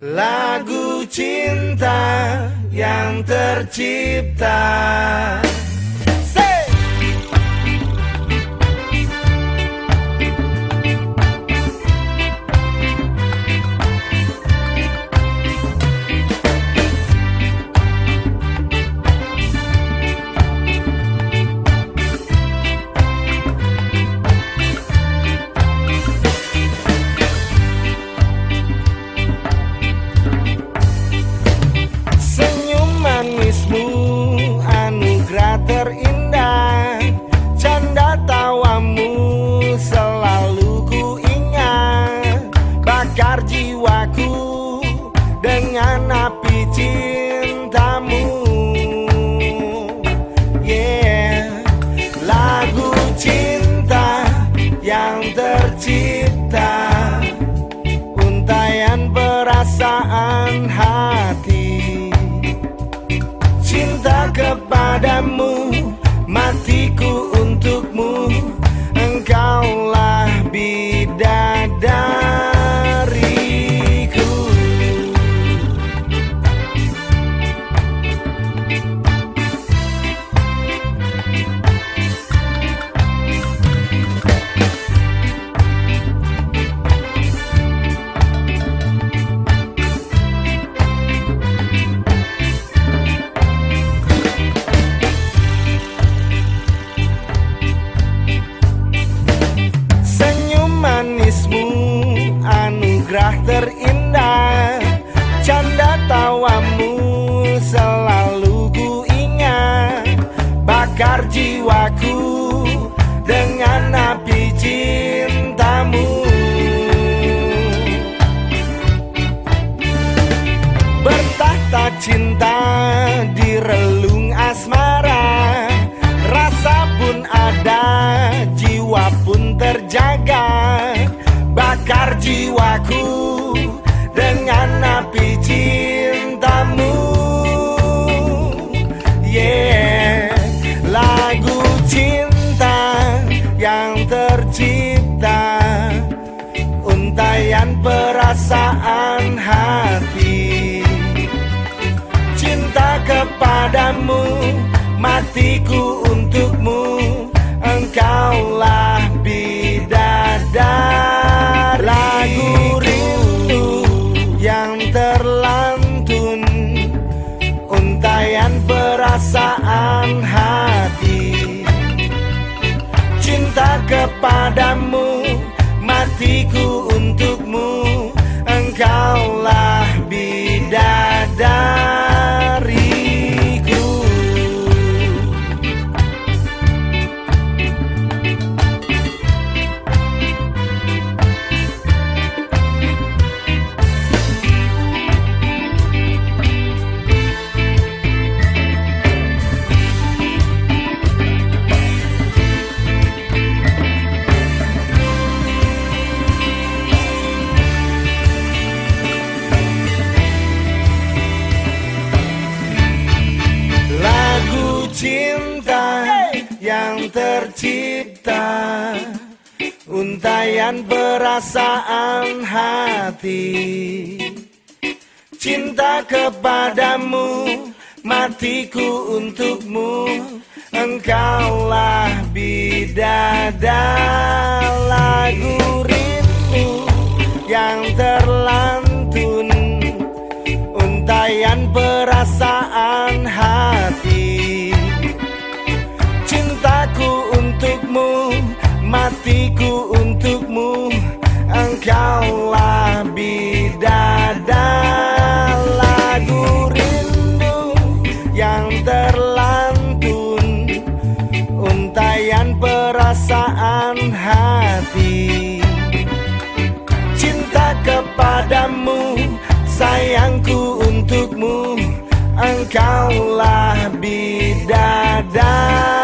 Lagu cinta yang tercipta kepadamu anugerah terindah. Canda tawamu selalu ku ingat. Bakar jiwaku tercipta Untayan perasaan hati. Cinta kepadamu, matiku untukmu Engkaulah bidadari. Perasaan hati kepadamu yang tercipta. Untayan perasaan hati. Cinta kepadamu Matiku untukmu. Engkaulah bidadari Lagu rindu yang terlantun. Untayan perasaan hati terlantun. Untayan perasaan hati. Cinta kepadamu, sayangku untukmu. Engkaulah bidadari